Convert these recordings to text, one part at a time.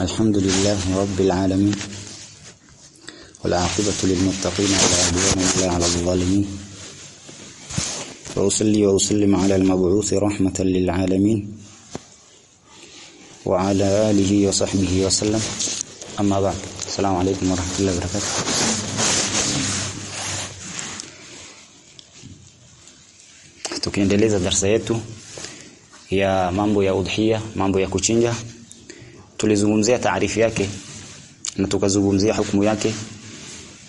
الحمد لله رب العالمين والعاقبة للمتقين ولا عدوان على الظالمين وأصلي وأسلم على المبعوث رحمة للعالمين وعلى آله وصحبه وسلم. أما بعد السلام عليكم ورحمة الله وبركاته. Tukiendeleza darasa yetu ya mambo ya udhia mambo ya kuchinja tulizungumzia taarifu yake na tukazungumzia hukumu yake.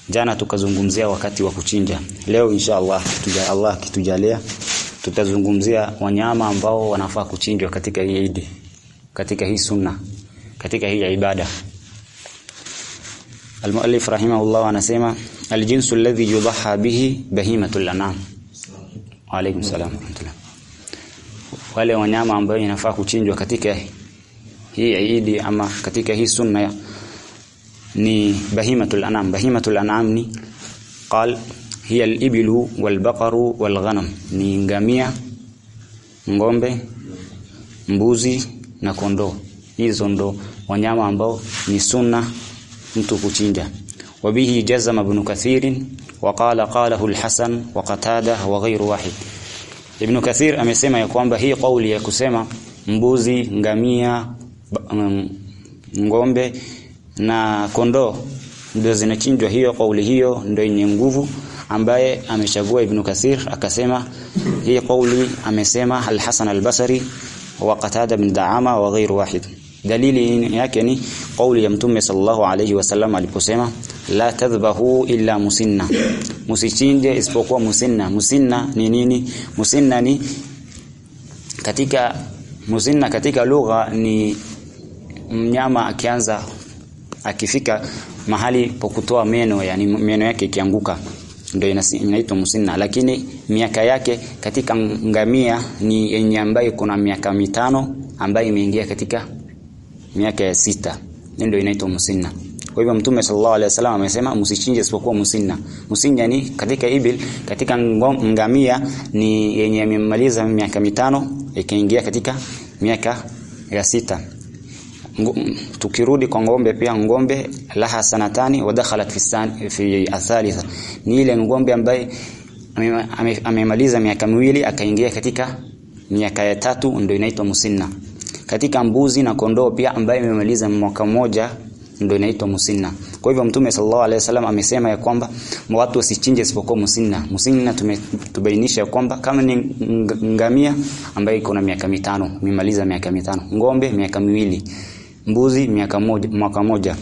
Jana tukazungumzia wakati wa kuchinja. Leo insha Allah tuja Allah kitujalia tutazungumzia wanyama ambao wanafaa kuchinjwa katika hii Eid katika hii sunna katika hii ibada. Al-muallif rahimahullah anasema al-jinsu alladhi yudhaha bihi bahimatul anam. Wa alaykum salam wale wanyama ambao inafaa kuchinjwa katika hii Eid ama katika hii sunna ni bahimatul anam bahimatul anam ni qal hiya al-ibilu wal-baqaru wal-ghanam ni ngamia ngombe mbuzi na kondoo hizo ndo wanyama ambao ni sunna mtu kuchinja wabihi jazama ibn kathir وقال قاله الحسن وقتاده وغير واحد Ibn Kathir amesema ya kwamba hii kauli ya kusema mbuzi, ngamia, um, ngombe na kondoo ndio zinachinjwa, hiyo kauli hiyo ndio yenye nguvu ambaye amechagua Ibn Kathir akasema hii kauli amesema Al-Hasan Al-Basri wa Qatada bin Daama wa ghairu wahid. Dalili yake ni kauli ya Mtume sallallahu alayhi wasallam aliposema la tadhbahu illa musinna, musichinje isipokuwa musinna. Musinna ni nini? Musinna ni katika musinna katika lugha ni mnyama akianza akifika mahali pa kutoa meno, yani meno yake ikianguka ndio inaitwa musinna, lakini miaka yake katika ngamia ni yenye ambayo kuna miaka mitano ambayo imeingia katika miaka ya sita, ndio inaitwa musinna. Kwa hivyo Mtume sallallahu alaihi wasallam amesema msichinje isipokuwa musinna. Musinna ni katika ibil, katika ngamia ni yenye imemaliza miaka mitano ikaingia katika miaka ya sita. Tukirudi kwa ngombe pia ngombe laha sanatani wa dakhalat fi fi athalitha. Ni ile ngombe ambaye amemaliza miaka miwili akaingia katika miaka ya tatu ndio inaitwa musinna. Katika mbuzi na kondoo pia ambaye amemaliza mwaka mmoja ndio inaitwa musinna. Kwa hivyo Mtume sallallahu alaihi wasallam amesema ya kwamba watu wasichinje isipokuwa musinna. Musinna tumetubainisha kwamba kama ni ngamia ambaye iko na miaka mitano, imemaliza miaka mitano, ngombe miaka miwili, mbuzi miaka moja, mwaka moja.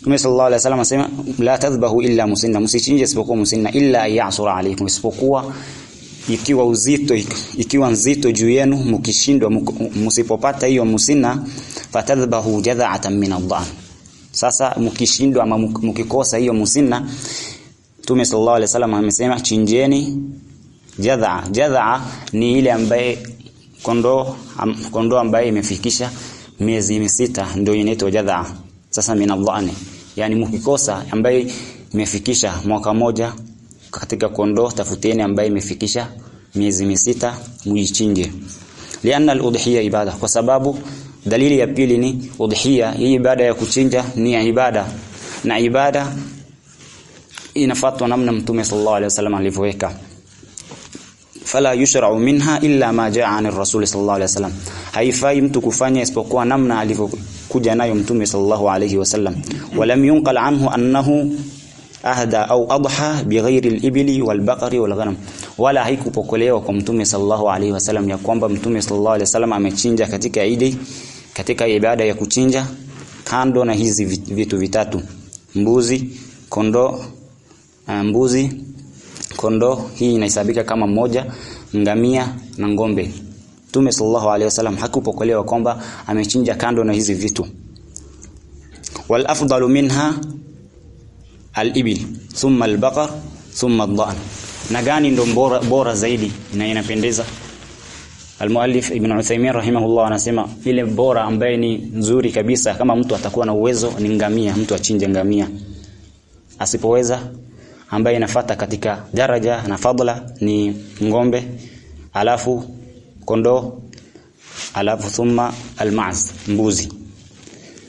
Mtume sallallahu alaihi wasallam asema la tadhbahu illa musinna, msichinje isipokuwa musinna illa ya'sura alaykum, isipokuwa ikiwa uzito ikiwa nzito juu yenu mkishindwa msipopata hiyo musinna fatadhbahu jadha'atan min adhan sasa mkishindwa ama mkikosa hiyo musinna Mtume sallallahu alaihi wasallam amesema chinjeni jadha jadha ni ile ambaye kondoo am, kondoo ambaye imefikisha miezi misita ndio inaitwa jadha. Sasa min adhan yani mkikosa ambaye imefikisha mwaka moja katika kondoo tafuteni ambaye imefikisha miezi misita mujichinje. lianna al-udhiya ibada kwa sababu dalili ya pili ni udhiya. Hii ibada ya kuchinja ni ya ibada na ibada inafuatwa namna mtume sallallahu alaihi wasallam alivyoweka fala yushra'u minha illa ma jaa 'an ar-rasul sallallahu alaihi wasallam haifai mtu kufanya isipokuwa namna alivyokuja nayo mtume sallallahu alaihi wasallam walam yunqal anhu annahu ahda au adha bighairi al-ibli wal-baqari wal-ghanam. Wala haikupokelewa kwa mtume sallallahu alaihi wasallam ya kwamba mtume sallallahu alaihi wasallam amechinja katika idi katika ibada ya kuchinja kando na hizi vitu vitatu. Mbuzi kondoo mbuzi kondoo. Hii inahesabika kama moja ngamia na ngombe. Mtume sallallahu alaihi wasallam hakupokelewa kwamba amechinja kando na hizi vitu. Wal afdalu minha al-ibil thumma al-baqar thumma ad-dha'n na gani ndo bora, bora zaidi na inapendeza? Al-Muallif Ibn Uthaymeen rahimahullah anasema ile bora ambaye ni nzuri kabisa kama mtu atakuwa na uwezo ni ngamia mtu achinje ngamia. Asipoweza ambaye inafata katika daraja na fadla ni ngombe alafu kondoo alafu thumma almaz mbuzi.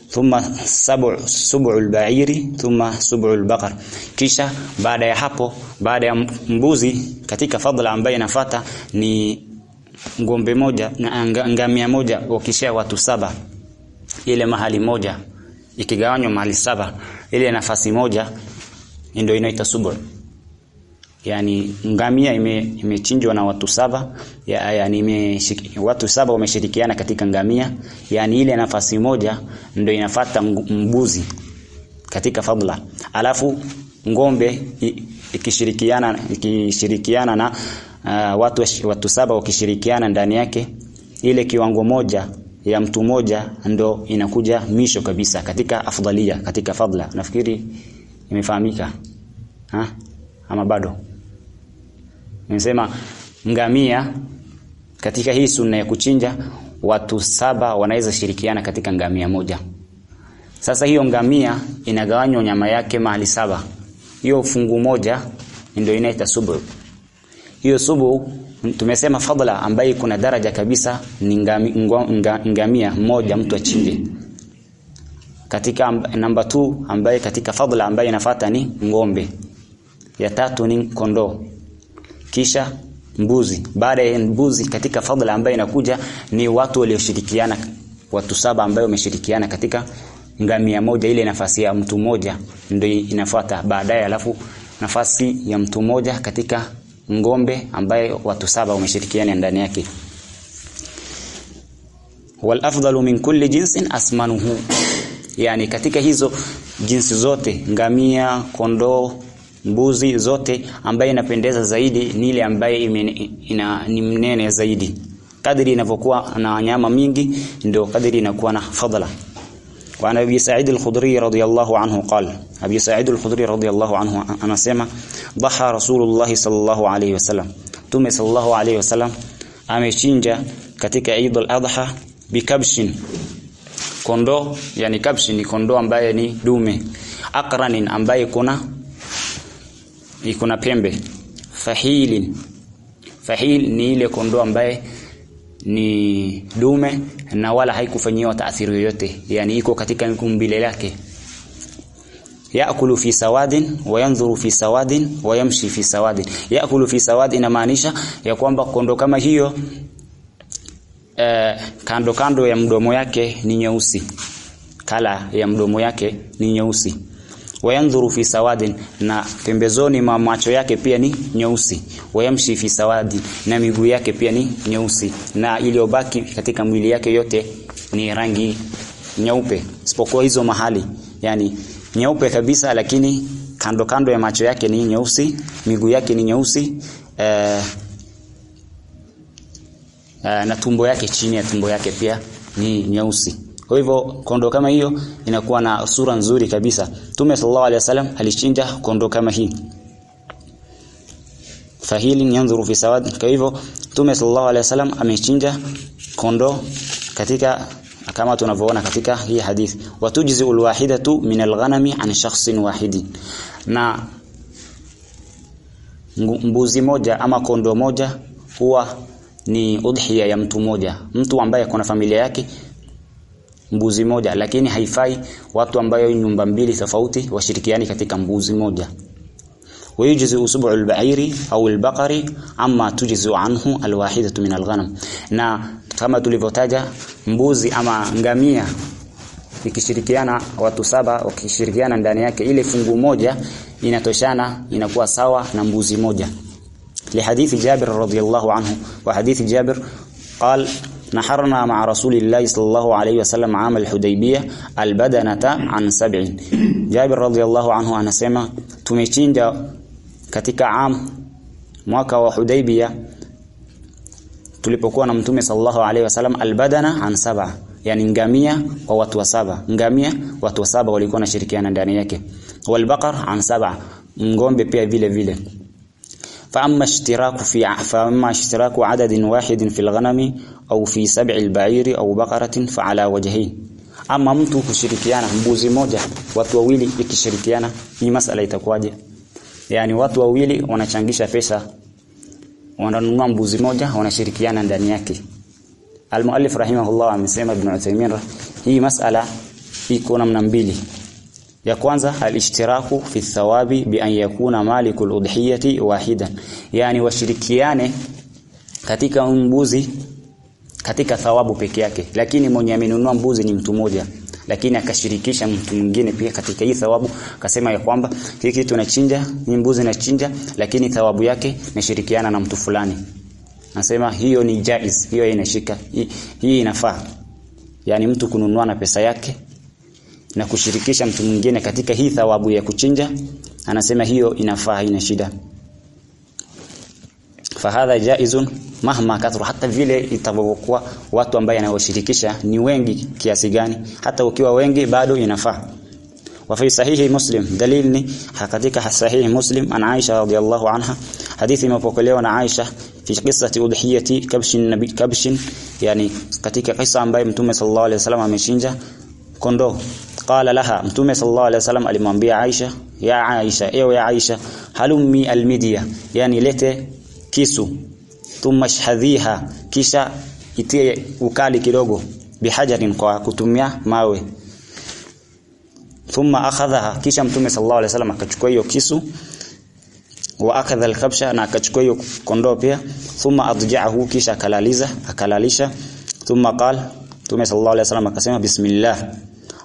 Thumma sab'u sub'u al-ba'iri thumma sub'u al-baqar kisha baada ya hapo baada ya mbuzi katika fadla ambayo inafata ni ngombe moja na ngamia moja wakishia watu saba. Ile mahali moja ikigawanywa mahali saba. Ile nafasi moja ndio inaita subur yani ngamia imechinjwa ime na watu saba. Ya, yani ime, watu saba wameshirikiana katika ngamia. Yani ile nafasi moja ndio inafata mbuzi katika fadla alafu ngombe ikishirikiana ikishirikiana na uh, watu watu saba wakishirikiana ndani yake ile kiwango moja ya mtu moja ndo inakuja misho kabisa katika afdalia katika fadla nafikiri imefahamika ha ama bado Nimesema ngamia katika hii sunna ya kuchinja watu saba wanaweza shirikiana katika ngamia moja. Sasa hiyo ngamia inagawanywa nyama yake mahali saba. Hiyo fungu moja ndio inaita subu. Hiyo subu tumesema fadla ambaye kuna daraja kabisa ni ngamia, ngamia moja mtu achinje. Katika namba 2 ambaye katika fadhila ambaye inafuata ni ngombe. Ya tatu ni kondoo. Kisha mbuzi. Baada ya mbuzi katika fadhila ambayo inakuja ni watu walioshirikiana watu saba ambao wameshirikiana katika ngamia moja. Ile nafasi ya mtu mmoja ndio inafuata baadaye alafu nafasi ya mtu mmoja katika ngombe ambaye watu saba wameshirikiana ndani yake. Wal afdalu min kulli jinsin asmanuhu yani katika hizo jinsi zote ngamia, kondoo, mbuzi zote ambaye inapendeza zaidi ni ile ambaye ina, ni mnene zaidi. Kadri inavyokuwa na nyama mingi ndio kadri inakuwa na fadhila. Wa an Abi Sa'id al-Khudri radiyallahu anhu qala, Abi Sa'id al-Khudri radiyallahu anhu anasema dhaha Rasulullah sallallahu alayhi wasallam, Mtume sallallahu alayhi wasallam amechinja katika Eid al-Adha bikabshin kondo yani kabshi ni kondo ambaye ni dume. Akranin ambaye kuna iko na pembe. Fahilin. Fahil ni ile kondoo ambaye ni dume na wala haikufanyiwa taathiri yoyote. Yani iko katika umbile lake yaakulu fi sawadin wa yanzuru fi sawadin wa yamshi fi sawadin. Yaakulu fi sawadin inamaanisha ya kwamba kondo kama hiyo eh, kando kando ya mdomo yake ni nyeusi. Kala ya mdomo yake ni nyeusi. Wayandhuru fi sawadin na pembezoni mwa macho yake pia ni nyeusi. Wayamshi fi sawadi na miguu yake pia ni nyeusi. Na iliyobaki katika mwili yake yote ni rangi nyeupe. Isipokuwa hizo mahali yani nyeupe kabisa lakini kando kando ya macho yake ni nyeusi miguu yake ni nyeusi. Eh, na tumbo yake chini ya tumbo yake pia ni nyeusi kwa hivyo kondo kama hiyo inakuwa na sura nzuri kabisa. Tume sallallahu alaihi wasallam alichinja kondo kama hii. Fahili yanzuru fi sawad. Kwa hivyo Tume sallallahu alaihi wasallam amechinja kondo katika kama tunavyoona katika hii hadithi. Watujzi alwahidatu min alghanami an shakhsin wahidin. Na mbuzi moja ama kondo moja huwa ni udhiya ya mtu moja. Mtu ambaye kuna familia yake mbuzi moja lakini haifai watu ambayo nyumba mbili tofauti washirikiani katika mbuzi moja ويجزي أسبوع البعير أو البقر عما تجزي عنه الواحدة من الغنم na kama tulivyotaja mbuzi ama ngamia ikishirikiana watu saba wakishirikiana ndani yake ile fungu moja inatoshana inakuwa sawa na mbuzi moja لحديث جابر رضي الله عنه وحديث جابر قال نحرنا مع رسول الله صلى الله عليه وسلم عام الحديبية البدنة عن سبع جابر رضي الله عنه anasema tumechinja katika am mwaka wa Hudaybiyah tulipokuwa na mtume sallallahu alaihi wasallam albadana an saba yani ngamia kwa watu wa saba ngamia watu wa saba walikuwa wanashirikiana ndani yake walbaqar an saba ngombe pia vile vile فأما اشتراك في فأما اشتراك عدد واحد في الغنم أو في سبع البعير أو بقرة فعلى وجهين ama mtu kushirikiana mbuzi moja watu wawili ikishirikiana hii masala itakuwaje yani watu wawili wanachangisha pesa wananunua mbuzi moja wanashirikiana ndani yake Al-muallif rahimahullah amesema Ibn Uthaymeen hii masala iko namna mbili. Ya kwanza al-ishtiraku fi thawabi bi an yakuna malikul udhiyati wahidan. Yani washirikiane katika mbuzi katika thawabu peke yake. Lakini mwenye amenunua mbuzi ni mtu mmoja. Lakini akashirikisha mtu mwingine pia katika hii thawabu akasema ya kwamba hiki kitu nachinja hii mbuzi nachinja lakini thawabu yake nashirikiana na mtu fulani. Nasema hiyo ni jaiz hiyo inashika hii, hii inafaa. Yani mtu kununua na pesa yake na kushirikisha mtu mwingine katika hii thawabu ya kuchinja anasema hiyo inafaa ina shida. Fahadha jaizun mahma kathru hata vile itavyokuwa watu ambao anaoshirikisha ni wengi kiasi gani hata ukiwa wengi bado inafaa. Wa fi sahihi muslim dalil ni hakika sahihi muslim an Aisha radhiyallahu anha hadithi imepokelewa na Aisha fi qissati udhiyati kabshi nabi kabshin yani katika kisa ambaye mtume sallallahu alayhi wasallam amechinja kondoo qala laha. Mtume sallallahu alaihi wasallam alimwambia Aisha ya Aisha ewe ya Aisha halummi almidia yani lete kisu thumma kisha itie ukali kidogo bihajarin kwa kutumia mawe. Thumma akhadhaha kisha mtume sallallahu alaihi wasallam akachukua hiyo kisu wa akadha alkabsha na akachukua hiyo kondoo pia. Thumma adja'ahu kisha akalaliza akalalisha. Thumma qala mtume sallallahu alaihi wasallam akasema bismillah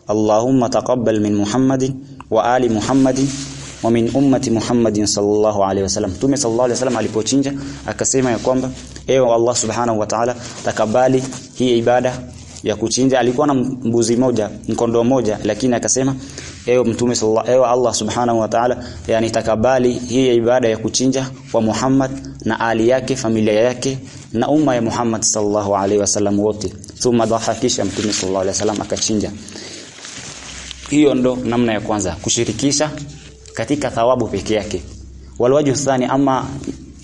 allahumma تقبل من muhammadin wa ali muhammadin wa min ummati Muhammadin sallallahu alaihi wasallam. Mtume sallallahu alaihi wasallam alipochinja akasema ya kwamba ewe Allah subhanahu wa ta'ala takabali hii ibada ya kuchinja. Alikuwa na mbuzi moja, mkondoo moja, lakini akasema ewe mtume sallallahu ewe Allah subhanahu wa ta'ala, yani takabali hii ibada ya kuchinja kwa Muhammad na ali yake, familia yake na umma ya Muhammad sallallahu alaihi wasallam wote. Thumma dhahakisha mtume sallallahu alaihi wasallam akachinja. Hiyo ndo namna ya kwanza kushirikisha katika thawabu peke yake. Walwaju thani ama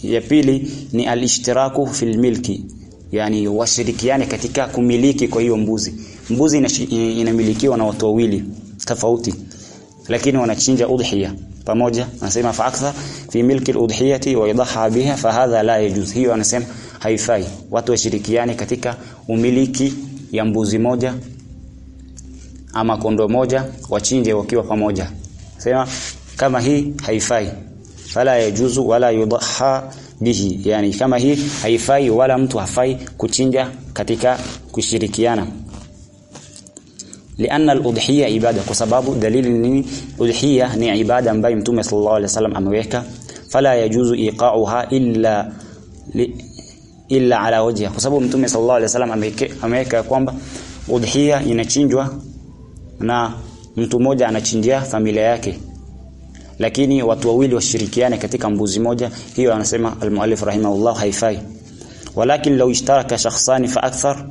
ya pili ni alishtiraku fil milki yani washirikiane katika kumiliki kwa hiyo mbuzi. Mbuzi inamilikiwa na watu wawili tofauti lakini wanachinja udhiya. Pamoja anasema fa akthar fi milki al-udhiyati wa idaha biha fa hadha la yajuz. Hiyo anasema haifai. Watu washirikiane katika umiliki ya mbuzi moja ama kondo moja wachinje wakiwa pamoja sema kama hii haifai fala yajuzu wala yudaha bihi yani kama hii haifai wala mtu hafai kuchinja katika kushirikiana لأن الأضحية ibada kwa sababu dalili ni udhiya ni ibada ambayo mtume sallallahu alaihi wasallam ameweka fala yajuzu iqa'uha illa li, illa ala wajha kwa sababu mtume sallallahu alaihi wasallam ameweka kwamba udhiya inachinjwa na mtu mmoja anachinjia familia yake. Lakini watu wawili washirikiane katika mbuzi moja hiyo anasema al-muallif rahimahullah haifai. Walakin law ishtaraka shakhsani fa akthar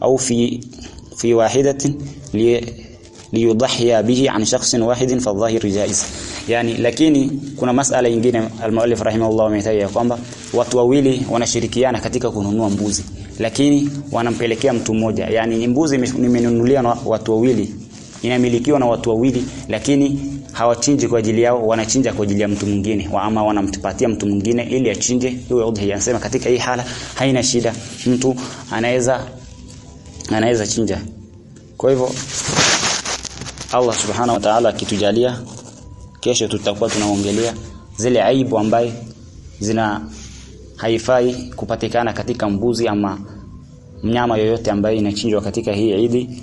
au fi fi wahidatin li liyudhiya bihi an shakhsin wahidin fa dhahir jaiz. Yani lakini kuna masala nyingine al-muallif rahimahullah ametaja kwamba watu wawili wanashirikiana katika kununua mbuzi lakini wanampelekea mtu mmoja. Yani mbuzi nimenunulia na watu wawili inamilikiwa na watu wawili lakini hawachinji kwa ajili yao wanachinja kwa ajili ya mtu mwingine wa ama wanamtupatia mtu mwingine ili achinje. Hiyo udhiya anasema katika hii hala haina shida mtu anaweza anaweza chinja. Kwa hivyo Allah subhanahu wa ta'ala kitujalia kesho tutakuwa tunaongelea zile aibu ambaye zina haifai kupatikana katika mbuzi ama mnyama yoyote ambaye inachinjwa katika hii idi